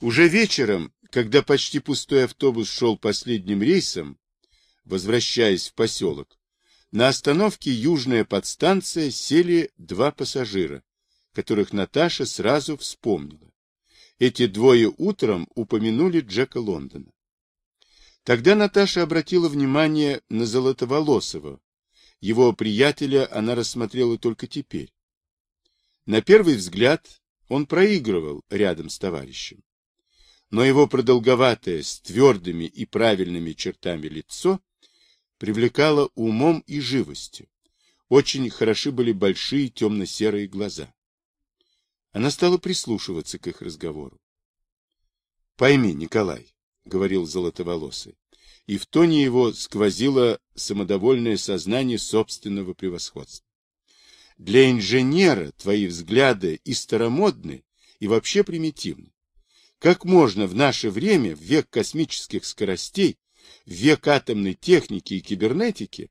Уже вечером, когда почти пустой автобус шел последним рейсом, возвращаясь в поселок, на остановке Южная подстанция сели два пассажира, которых Наташа сразу вспомнила. Эти двое утром упомянули Джека Лондона. Тогда Наташа обратила внимание на Золотоволосого. Его приятеля она рассмотрела только теперь. На первый взгляд он проигрывал рядом с товарищем. Но его продолговатое, с твердыми и правильными чертами лицо привлекало умом и живостью. Очень хороши были большие темно-серые глаза. Она стала прислушиваться к их разговору. — Пойми, Николай, — говорил Золотоволосый, и в тоне его сквозило самодовольное сознание собственного превосходства. Для инженера твои взгляды и старомодны, и вообще примитивны. Как можно в наше время, в век космических скоростей, в век атомной техники и кибернетики,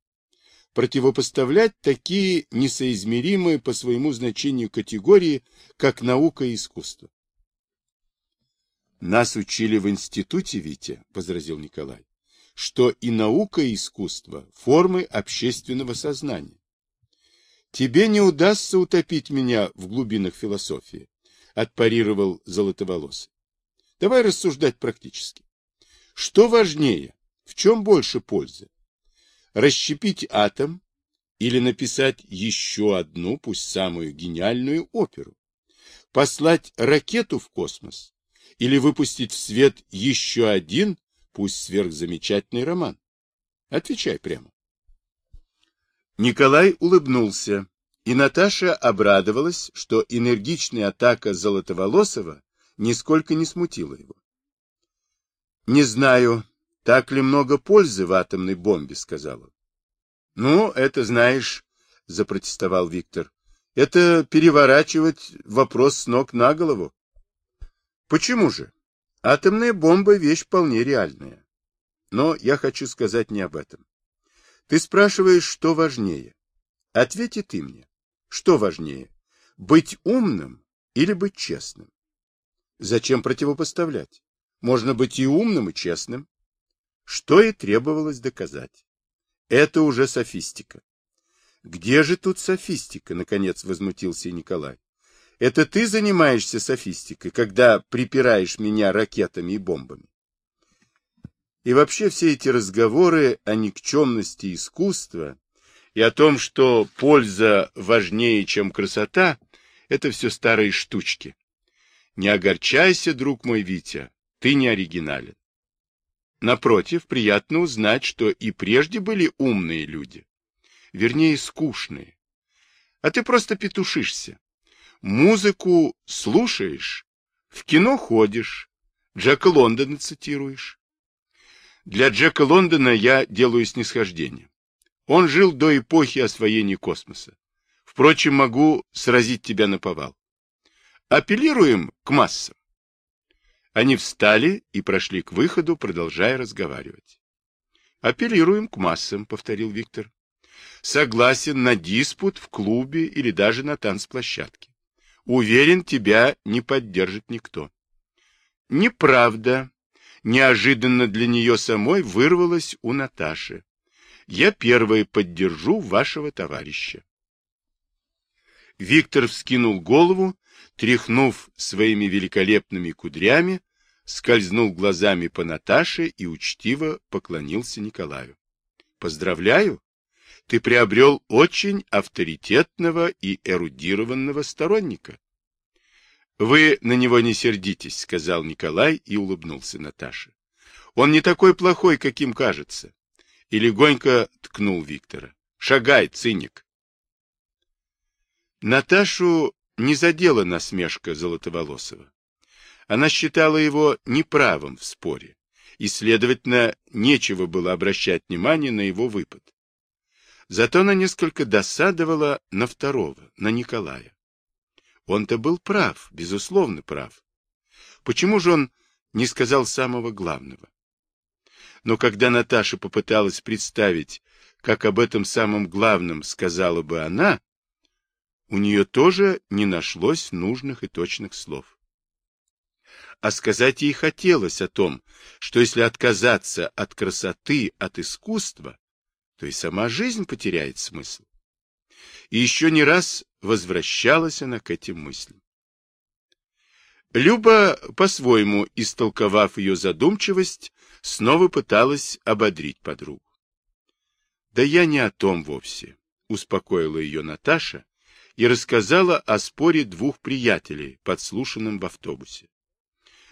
противопоставлять такие несоизмеримые по своему значению категории, как наука и искусство. Нас учили в институте, Витя, — возразил Николай, — что и наука, и искусство — формы общественного сознания. Тебе не удастся утопить меня в глубинах философии, — отпарировал Золотоволосый. Давай рассуждать практически. Что важнее, в чем больше пользы? расщепить атом или написать еще одну, пусть самую гениальную оперу, послать ракету в космос или выпустить в свет еще один, пусть сверхзамечательный роман? Отвечай прямо. Николай улыбнулся, и Наташа обрадовалась, что энергичная атака Золотоволосова нисколько не смутила его. Не знаю, так ли много пользы в атомной бомбе, сказал он. Ну, это знаешь, запротестовал Виктор. Это переворачивать вопрос с ног на голову. Почему же? Атомная бомба вещь вполне реальная. Но я хочу сказать не об этом. Ты спрашиваешь, что важнее. Ответи ты мне. Что важнее? Быть умным или быть честным? Зачем противопоставлять? Можно быть и умным, и честным что и требовалось доказать. Это уже софистика. Где же тут софистика, наконец возмутился Николай. Это ты занимаешься софистикой, когда припираешь меня ракетами и бомбами. И вообще все эти разговоры о никчемности искусства и о том, что польза важнее, чем красота, это все старые штучки. Не огорчайся, друг мой Витя, ты не оригинален. Напротив, приятно узнать, что и прежде были умные люди. Вернее, скучные. А ты просто петушишься. Музыку слушаешь, в кино ходишь, Джека Лондона цитируешь. Для Джека Лондона я делаю снисхождение. Он жил до эпохи освоения космоса. Впрочем, могу сразить тебя на повал. Апеллируем к массам. Они встали и прошли к выходу, продолжая разговаривать. «Апеллируем к массам», — повторил Виктор. «Согласен на диспут в клубе или даже на танцплощадке. Уверен, тебя не поддержит никто». «Неправда», — неожиданно для нее самой вырвалось у Наташи. «Я первой поддержу вашего товарища». Виктор вскинул голову, тряхнув своими великолепными кудрями, скользнул глазами по Наташе и учтиво поклонился Николаю. — Поздравляю! Ты приобрел очень авторитетного и эрудированного сторонника. — Вы на него не сердитесь, — сказал Николай и улыбнулся Наташе. — Он не такой плохой, каким кажется. И легонько ткнул Виктора. — Шагай, циник! Наташу не задела насмешка Золотоволосова. Она считала его неправым в споре, и, следовательно, нечего было обращать внимание на его выпад. Зато она несколько досадовала на второго, на Николая. Он-то был прав, безусловно прав. Почему же он не сказал самого главного? Но когда Наташа попыталась представить, как об этом самом главном сказала бы она, у нее тоже не нашлось нужных и точных слов. а сказать ей хотелось о том, что если отказаться от красоты, от искусства, то и сама жизнь потеряет смысл. И еще не раз возвращалась она к этим мыслям. Люба, по-своему истолковав ее задумчивость, снова пыталась ободрить подругу. «Да я не о том вовсе», — успокоила ее Наташа и рассказала о споре двух приятелей, подслушанном в автобусе.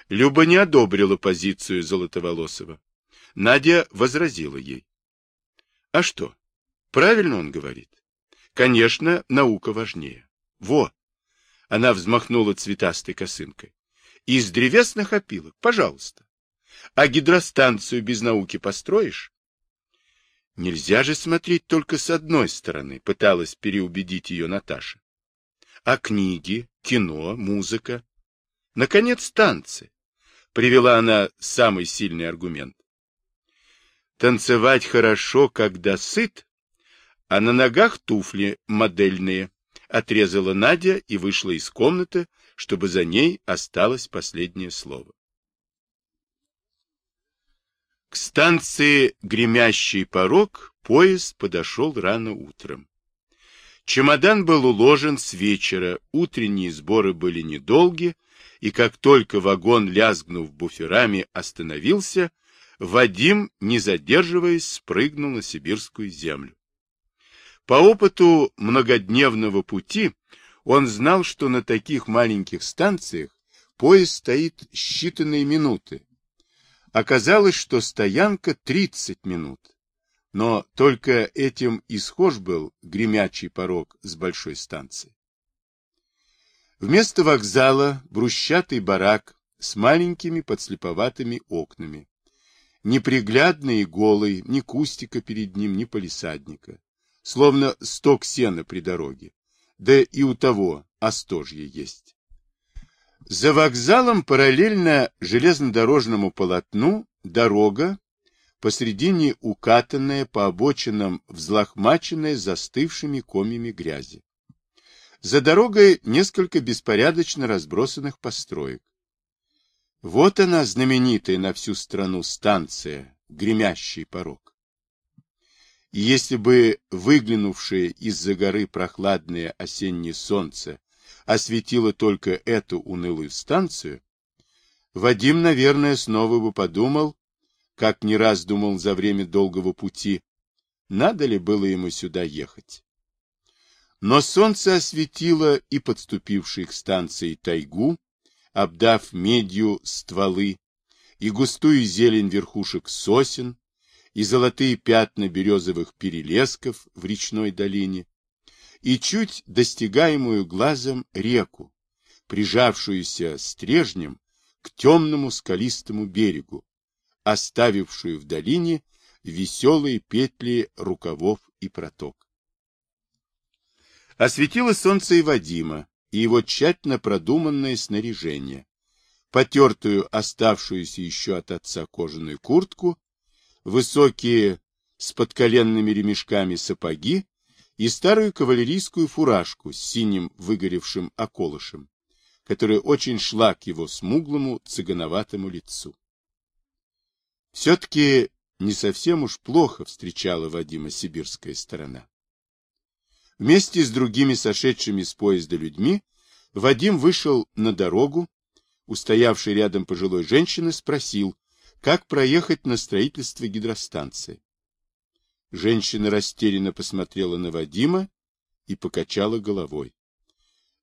Люба не одобрила позицию Золотоволосова. Надя возразила ей. А что? Правильно он говорит. Конечно, наука важнее. Во! Она взмахнула цветастой косынкой. Из древесных опилок, пожалуйста. А гидростанцию без науки построишь? Нельзя же смотреть только с одной стороны, пыталась переубедить ее Наташа. А книги, кино, музыка? Наконец, танцы. Привела она самый сильный аргумент. Танцевать хорошо, когда сыт, а на ногах туфли модельные, отрезала Надя и вышла из комнаты, чтобы за ней осталось последнее слово. К станции «Гремящий порог» поезд подошел рано утром. Чемодан был уложен с вечера, утренние сборы были недолги, и как только вагон, лязгнув буферами, остановился, Вадим, не задерживаясь, спрыгнул на сибирскую землю. По опыту многодневного пути он знал, что на таких маленьких станциях поезд стоит считанные минуты. Оказалось, что стоянка 30 минут. Но только этим исхож был гремячий порог с большой станции. Вместо вокзала брусчатый барак с маленькими подслеповатыми окнами. Неприглядный и голый, ни кустика перед ним, ни полисадника. Словно сток сена при дороге. Да и у того остожье есть. За вокзалом параллельно железнодорожному полотну дорога, посредине укатанная, по обочинам взлохмаченная застывшими комьями грязи. За дорогой несколько беспорядочно разбросанных построек. Вот она, знаменитая на всю страну станция, гремящий порог. И если бы выглянувшее из-за горы прохладное осеннее солнце осветило только эту унылую станцию, Вадим, наверное, снова бы подумал, как не раз думал за время долгого пути, надо ли было ему сюда ехать. Но солнце осветило и подступившие к станции тайгу, обдав медью стволы, и густую зелень верхушек сосен, и золотые пятна березовых перелесков в речной долине, и чуть достигаемую глазом реку, прижавшуюся стрежнем к темному скалистому берегу, оставившую в долине веселые петли рукавов и проток. Осветило солнце и Вадима, и его тщательно продуманное снаряжение, потертую оставшуюся еще от отца кожаную куртку, высокие с подколенными ремешками сапоги и старую кавалерийскую фуражку с синим выгоревшим околышем, которая очень шла к его смуглому цыгановатому лицу. Все-таки не совсем уж плохо встречала Вадима сибирская сторона. Вместе с другими сошедшими с поезда людьми Вадим вышел на дорогу, устоявший рядом пожилой женщины спросил, как проехать на строительство гидростанции. Женщина растерянно посмотрела на Вадима и покачала головой.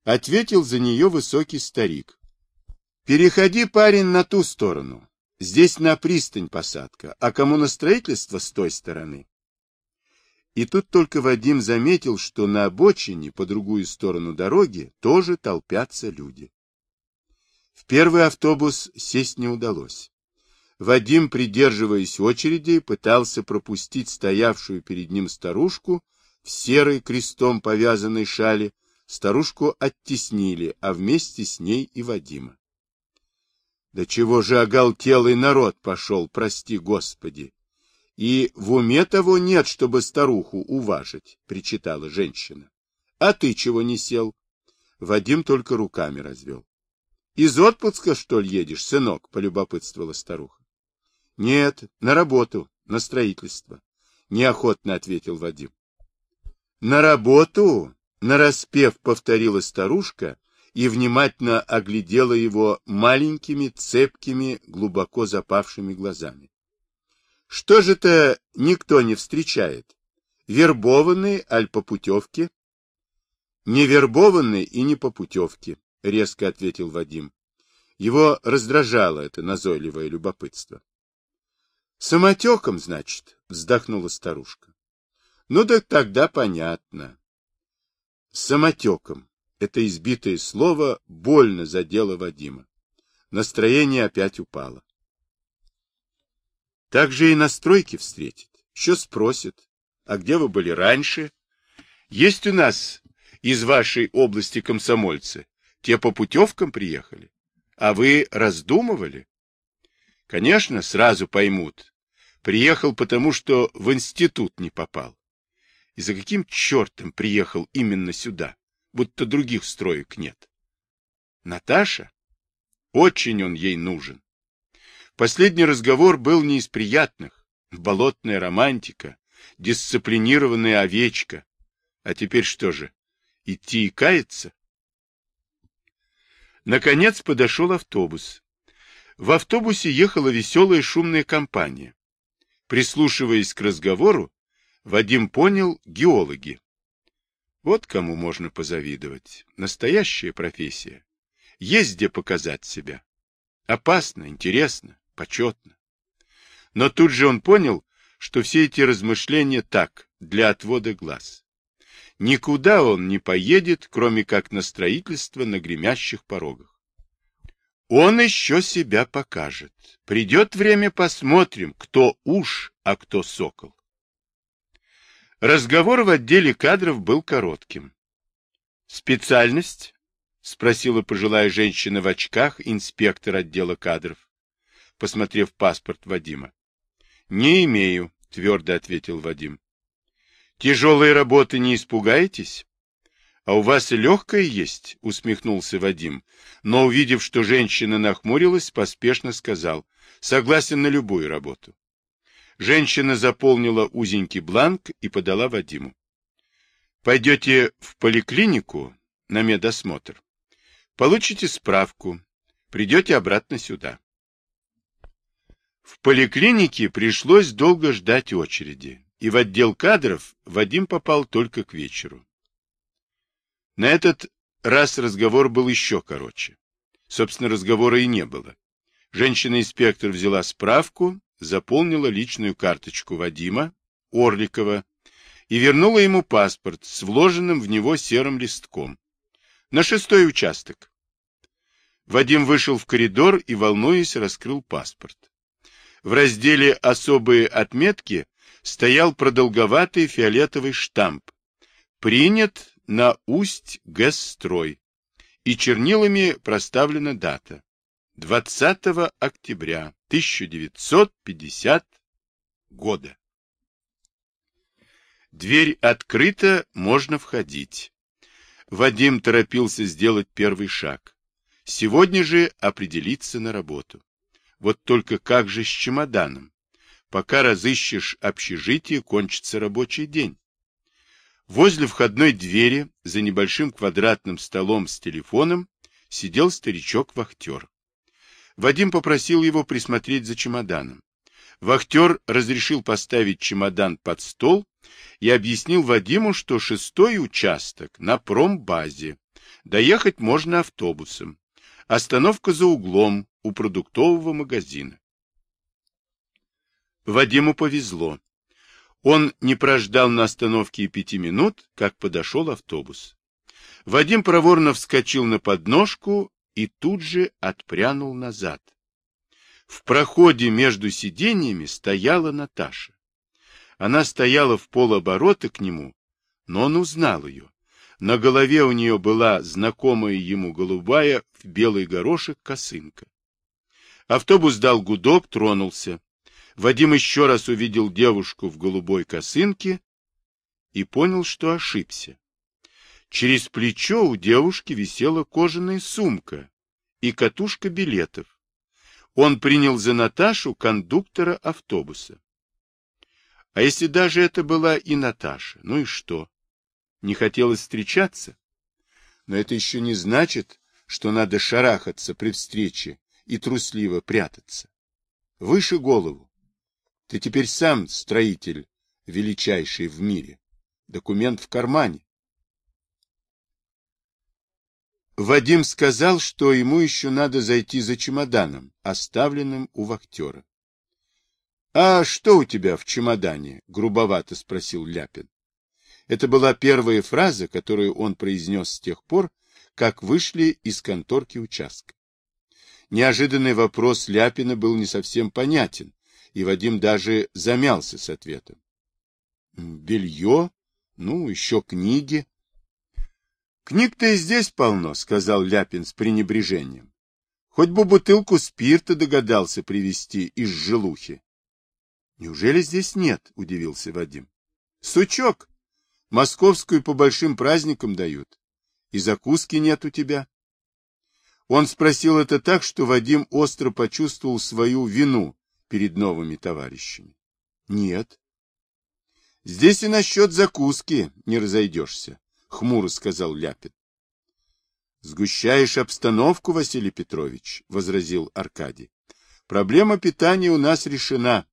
Ответил за нее высокий старик. — Переходи, парень, на ту сторону. Здесь на пристань посадка, а кому на строительство с той стороны. И тут только Вадим заметил, что на обочине, по другую сторону дороги, тоже толпятся люди. В первый автобус сесть не удалось. Вадим, придерживаясь очереди, пытался пропустить стоявшую перед ним старушку в серой крестом повязанной шали. Старушку оттеснили, а вместе с ней и Вадима. Да чего же оголтелый народ пошел, прости господи! И в уме того нет, чтобы старуху уважить, причитала женщина. А ты чего не сел? Вадим только руками развел. Из отпуска, что ли, едешь, сынок? — полюбопытствовала старуха. — Нет, на работу, на строительство, — неохотно ответил Вадим. — На работу? — нараспев повторила старушка и внимательно оглядела его маленькими, цепкими, глубоко запавшими глазами. — Что же это никто не встречает? Вербованный, аль по путевке? — Не вербованный и не по путевке, — резко ответил Вадим. Его раздражало это назойливое любопытство. — Самотеком, значит, — вздохнула старушка. — Ну да тогда понятно. Самотеком. Это избитое слово больно задело Вадима. Настроение опять упало. Так же и на стройке встретит. Еще спросит, а где вы были раньше? Есть у нас из вашей области комсомольцы. Те по путевкам приехали. А вы раздумывали? Конечно, сразу поймут. Приехал потому, что в институт не попал. И за каким чертом приехал именно сюда, будто других строек нет? Наташа? Очень он ей нужен. Последний разговор был не из приятных. Болотная романтика, дисциплинированная овечка. А теперь что же, идти и каяться? Наконец подошел автобус. В автобусе ехала веселая шумная компания. Прислушиваясь к разговору, Вадим понял геологи. Вот кому можно позавидовать. Настоящая профессия. Есть где показать себя. Опасно, интересно, почетно. Но тут же он понял, что все эти размышления так, для отвода глаз. Никуда он не поедет, кроме как на строительство на гремящих порогах. Он еще себя покажет. Придет время, посмотрим, кто уж, а кто сокол. Разговор в отделе кадров был коротким. «Специальность?» — спросила пожилая женщина в очках, инспектор отдела кадров, посмотрев паспорт Вадима. «Не имею», — твердо ответил Вадим. Тяжелой работы не испугаетесь? — А у вас и легкая есть, — усмехнулся Вадим, но, увидев, что женщина нахмурилась, поспешно сказал, — согласен на любую работу. Женщина заполнила узенький бланк и подала Вадиму. — Пойдете в поликлинику на медосмотр. Получите справку. Придете обратно сюда. В поликлинике пришлось долго ждать очереди и в отдел кадров Вадим попал только к вечеру. На этот раз разговор был еще короче. Собственно, разговора и не было. Женщина-инспектор взяла справку, заполнила личную карточку Вадима, Орликова, и вернула ему паспорт с вложенным в него серым листком. На шестой участок. Вадим вышел в коридор и, волнуясь, раскрыл паспорт. В разделе «Особые отметки» стоял продолговатый фиолетовый штамп. Принят на усть ГЭС-строй. И чернилами проставлена дата. 20 октября 1950 года. Дверь открыта, можно входить. Вадим торопился сделать первый шаг. Сегодня же определиться на работу. Вот только как же с чемоданом? Пока разыщешь общежитие, кончится рабочий день. Возле входной двери, за небольшим квадратным столом с телефоном, сидел старичок-вахтер. Вадим попросил его присмотреть за чемоданом. Вахтер разрешил поставить чемодан под стол и объяснил Вадиму, что шестой участок на промбазе. Доехать можно автобусом. Остановка за углом у продуктового магазина. Вадиму повезло. Он не прождал на остановке и пяти минут, как подошел автобус. Вадим проворно вскочил на подножку и тут же отпрянул назад. В проходе между сиденьями стояла Наташа. Она стояла в полоборота к нему, но он узнал ее. На голове у нее была знакомая ему голубая в белый горошек косынка. Автобус дал гудок, тронулся. Вадим еще раз увидел девушку в голубой косынке и понял, что ошибся. Через плечо у девушки висела кожаная сумка, и катушка билетов. Он принял за Наташу кондуктора автобуса. А если даже это была и Наташа, ну и что? Не хотелось встречаться? Но это еще не значит, что надо шарахаться при встрече и трусливо прятаться. Выше голову. Ты теперь сам строитель, величайший в мире. Документ в кармане. Вадим сказал, что ему еще надо зайти за чемоданом, оставленным у вахтера. — А что у тебя в чемодане? — грубовато спросил Ляпин. Это была первая фраза, которую он произнес с тех пор, как вышли из конторки участка. Неожиданный вопрос Ляпина был не совсем понятен, и Вадим даже замялся с ответом. Белье, ну, еще книги. Книг-то и здесь полно, сказал Ляпин с пренебрежением. Хоть бы бутылку спирта догадался привезти из желухи. Неужели здесь нет? удивился Вадим. Сучок. Московскую по большим праздникам дают. И закуски нет у тебя. Он спросил это так, что Вадим остро почувствовал свою вину перед новыми товарищами. Нет. Здесь и насчет закуски не разойдешься, хмуро сказал Ляпин. Сгущаешь обстановку, Василий Петрович, возразил Аркадий. Проблема питания у нас решена.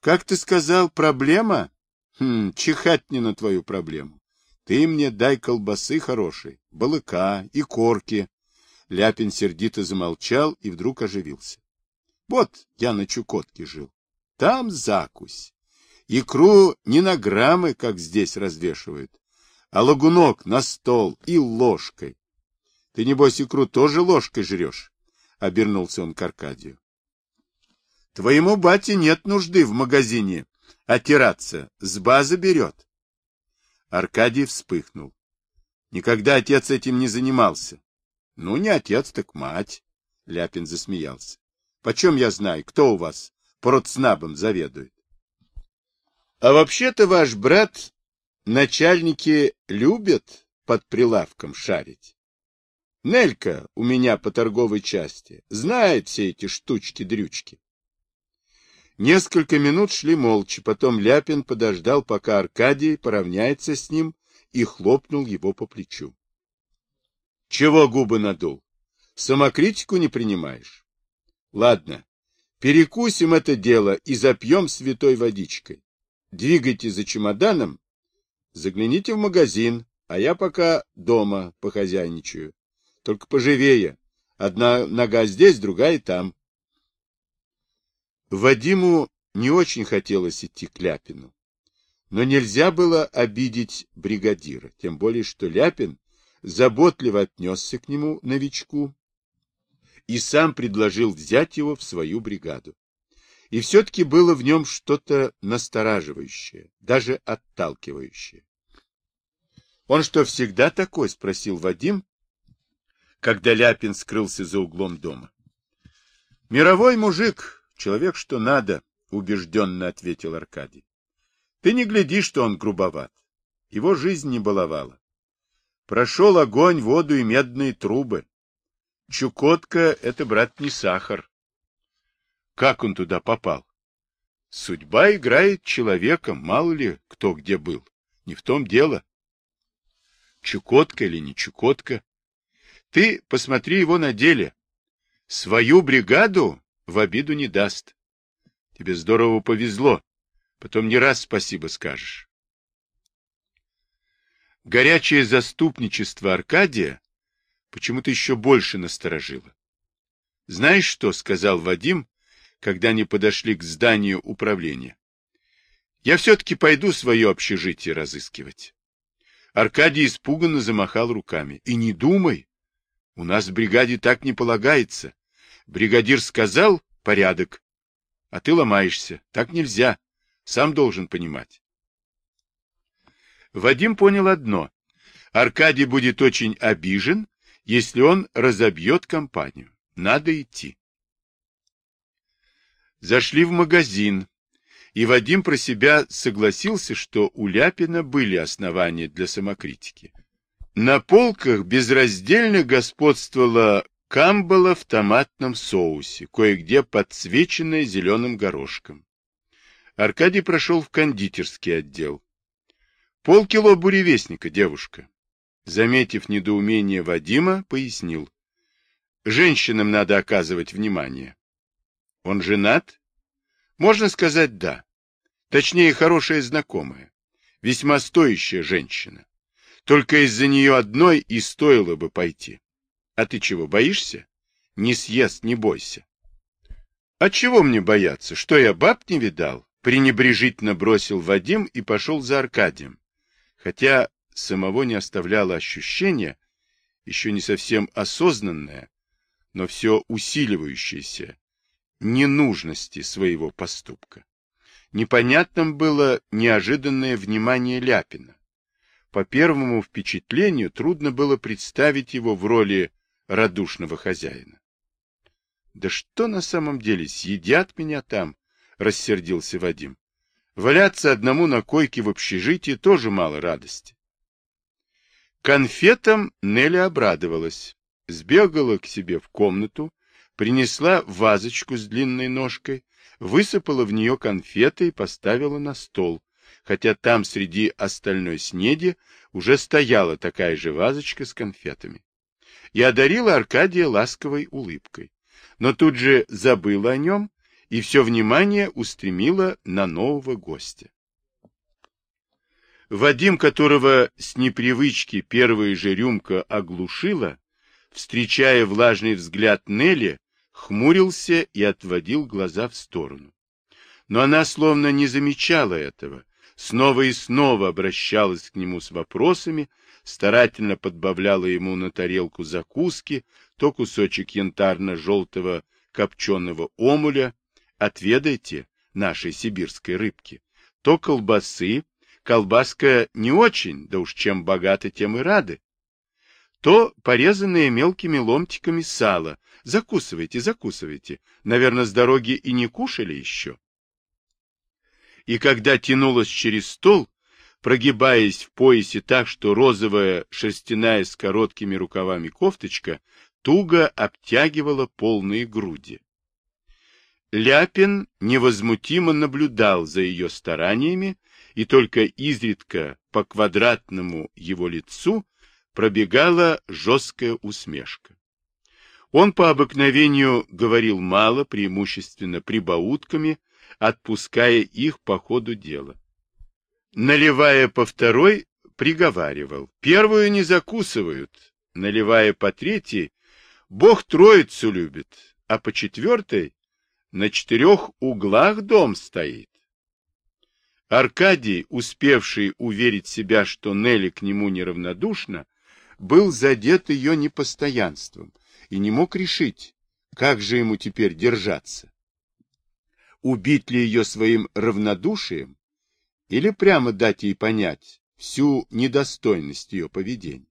Как ты сказал, проблема? Хм, чихать не на твою проблему. Ты мне дай колбасы хорошей, балыка и корки, Ляпин сердито замолчал и вдруг оживился. Вот я на Чукотке жил. Там закусь. Икру не на граммы, как здесь развешивают, а лагунок на стол и ложкой. Ты, небось, икру тоже ложкой жрешь? — обернулся он к Аркадию. — Твоему бате нет нужды в магазине отираться, с базы берет. Аркадий вспыхнул. Никогда отец этим не занимался. Ну, не отец, так мать. Ляпин засмеялся. Почем я знаю, кто у вас процнабом заведует? А вообще-то ваш брат начальники любят под прилавком шарить. Нелька у меня по торговой части знает все эти штучки-дрючки. Несколько минут шли молча, потом Ляпин подождал, пока Аркадий поравняется с ним и хлопнул его по плечу. Чего губы надул? Самокритику не принимаешь? Ладно, перекусим это дело и запьем святой водичкой. Двигайте за чемоданом, загляните в магазин, а я пока дома похозяйничаю. Только поживее. Одна нога здесь, другая там. Вадиму не очень хотелось идти к Ляпину. Но нельзя было обидеть бригадира, тем более, что Ляпин заботливо отнесся к нему, новичку, и сам предложил взять его в свою бригаду. И все-таки было в нем что-то настораживающее, даже отталкивающее. — Он что, всегда такой? — спросил Вадим, когда Ляпин скрылся за углом дома. — Мировой мужик, человек что надо, — убежденно ответил Аркадий. — Ты не гляди, что он грубоват. Его жизнь не баловала. Прошел огонь, воду и медные трубы. Чукотка — это, брат, не сахар. Как он туда попал? Судьба играет человеком, мало ли кто где был. Не в том дело. Чукотка или не Чукотка. Ты посмотри его на деле. Свою бригаду в обиду не даст. Тебе здорово повезло. Потом не раз спасибо скажешь. Горячее заступничество Аркадия почему-то еще больше насторожило. — Знаешь что? — сказал Вадим, когда они подошли к зданию управления. — Я все-таки пойду свое общежитие разыскивать. Аркадий испуганно замахал руками. — И не думай. У нас в бригаде так не полагается. Бригадир сказал — порядок. А ты ломаешься. Так нельзя. Сам должен понимать. Вадим понял одно. Аркадий будет очень обижен, если он разобьет компанию. Надо идти. Зашли в магазин, и Вадим про себя согласился, что у Ляпина были основания для самокритики. На полках безраздельно господствовала Камбала в томатном соусе, кое-где подсвеченная зеленым горошком. Аркадий прошел в кондитерский отдел. Полкило буревестника, девушка. Заметив недоумение Вадима, пояснил. Женщинам надо оказывать внимание. Он женат? Можно сказать, да. Точнее, хорошая знакомая. Весьма стоящая женщина. Только из-за нее одной и стоило бы пойти. А ты чего, боишься? Не съест, не бойся. А чего мне бояться? Что я баб не видал? Пренебрежительно бросил Вадим и пошел за Аркадием. Хотя самого не оставляло ощущение, еще не совсем осознанное, но все усиливающееся, ненужности своего поступка. Непонятным было неожиданное внимание Ляпина. По первому впечатлению трудно было представить его в роли радушного хозяина. Да что на самом деле, съедят меня там, рассердился Вадим. Валяться одному на койке в общежитии тоже мало радости. Конфетам Нелли обрадовалась, сбегала к себе в комнату, принесла вазочку с длинной ножкой, высыпала в нее конфеты и поставила на стол, хотя там среди остальной снеди уже стояла такая же вазочка с конфетами и одарила Аркадия ласковой улыбкой. Но тут же забыла о нем и все внимание устремила на нового гостя. Вадим, которого с непривычки первая же рюмка оглушила, встречая влажный взгляд Нелли, хмурился и отводил глаза в сторону. Но она словно не замечала этого, снова и снова обращалась к нему с вопросами, старательно подбавляла ему на тарелку закуски, то кусочек янтарно-желтого копченого омуля, отведайте нашей сибирской рыбки, то колбасы, колбаска не очень, да уж чем богаты, тем и рады, то порезанные мелкими ломтиками сало, закусывайте, закусывайте, наверное, с дороги и не кушали еще. И когда тянулась через стол, прогибаясь в поясе так, что розовая шерстяная с короткими рукавами кофточка туго обтягивала полные груди. Ляпин невозмутимо наблюдал за ее стараниями, и только изредка по квадратному его лицу пробегала жесткая усмешка. Он по обыкновению говорил мало, преимущественно прибаутками, отпуская их по ходу дела наливая по второй, приговаривал. Первую не закусывают, наливая по третьей, Бог троицу любит, а по четвертой на четырех углах дом стоит. Аркадий, успевший уверить себя, что Нелли к нему неравнодушна, был задет ее непостоянством и не мог решить, как же ему теперь держаться. Убить ли ее своим равнодушием или прямо дать ей понять всю недостойность ее поведения.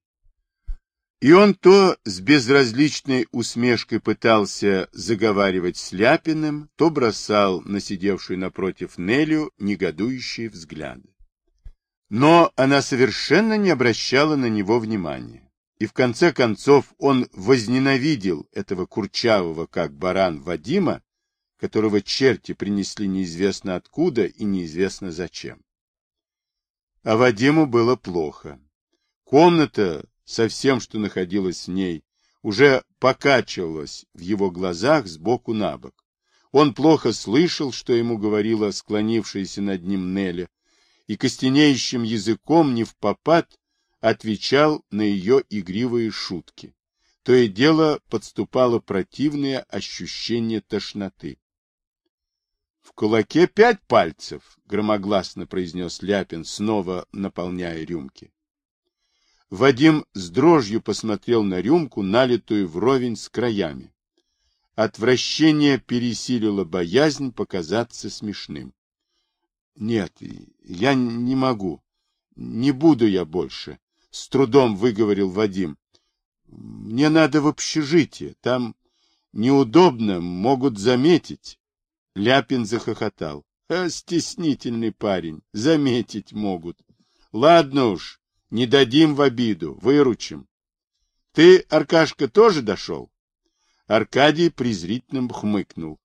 И он то с безразличной усмешкой пытался заговаривать с Ляпиным, то бросал на сидевшую напротив Нелю негодующие взгляды. Но она совершенно не обращала на него внимания. И в конце концов он возненавидел этого курчавого, как баран Вадима, которого черти принесли неизвестно откуда и неизвестно зачем. А Вадиму было плохо. Комната со всем, что находилось в ней, уже покачивалась в его глазах сбоку на бок. Он плохо слышал, что ему говорила склонившаяся над ним Неля, и костенеющим языком не в попад отвечал на ее игривые шутки. То и дело подступало противное ощущение тошноты. В кулаке пять пальцев, громогласно произнес Ляпин, снова наполняя рюмки. Вадим с дрожью посмотрел на рюмку, налитую вровень с краями. Отвращение пересилило боязнь показаться смешным. — Нет, я не могу. Не буду я больше, — с трудом выговорил Вадим. — Мне надо в общежитие. Там неудобно, могут заметить. Ляпин захохотал. А, стеснительный парень, заметить могут. Ладно уж, не дадим в обиду, выручим. Ты, Аркашка, тоже дошел? Аркадий презрительно хмыкнул.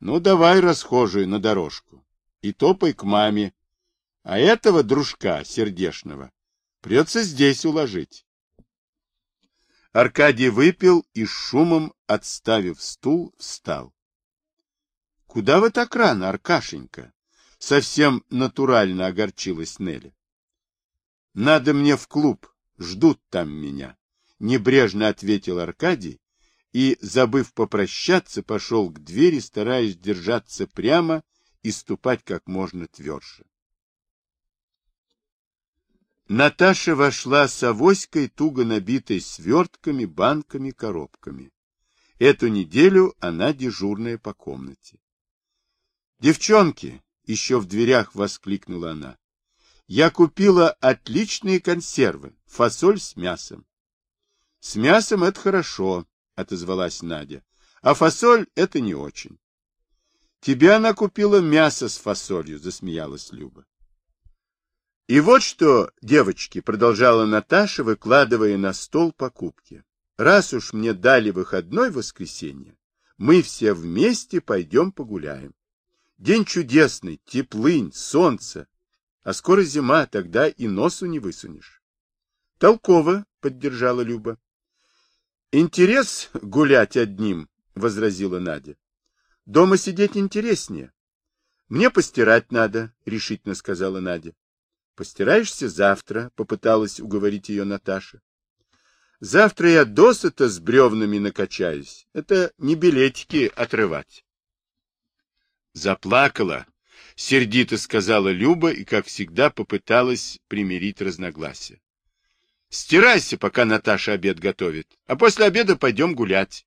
Ну, давай расхожую на дорожку. И топай к маме. А этого дружка сердешного придется здесь уложить. Аркадий выпил и шумом, отставив стул, встал. — Куда вы так рано, Аркашенька? — совсем натурально огорчилась Нелли. — Надо мне в клуб, ждут там меня, — небрежно ответил Аркадий и, забыв попрощаться, пошел к двери, стараясь держаться прямо и ступать как можно тверже. Наташа вошла с авоськой, туго набитой свертками, банками, коробками. Эту неделю она дежурная по комнате. «Девчонки!» — еще в дверях воскликнула она. «Я купила отличные консервы, фасоль с мясом». «С мясом это хорошо», — отозвалась Надя, — «а фасоль — это не очень». «Тебе она купила мясо с фасолью», — засмеялась Люба. И вот что, девочки, продолжала Наташа, выкладывая на стол покупки. Раз уж мне дали выходной воскресенье, мы все вместе пойдем погуляем. День чудесный, теплынь, солнце. А скоро зима, тогда и носу не высунешь. Толково, поддержала Люба. Интерес гулять одним, возразила Надя. Дома сидеть интереснее. Мне постирать надо, решительно сказала Надя. Постираешься завтра, попыталась уговорить ее Наташа. Завтра я досыта с бревнами накачаюсь. Это не билетики отрывать. Заплакала, сердито сказала Люба и, как всегда, попыталась примирить разногласия. Стирайся, пока Наташа обед готовит, а после обеда пойдем гулять.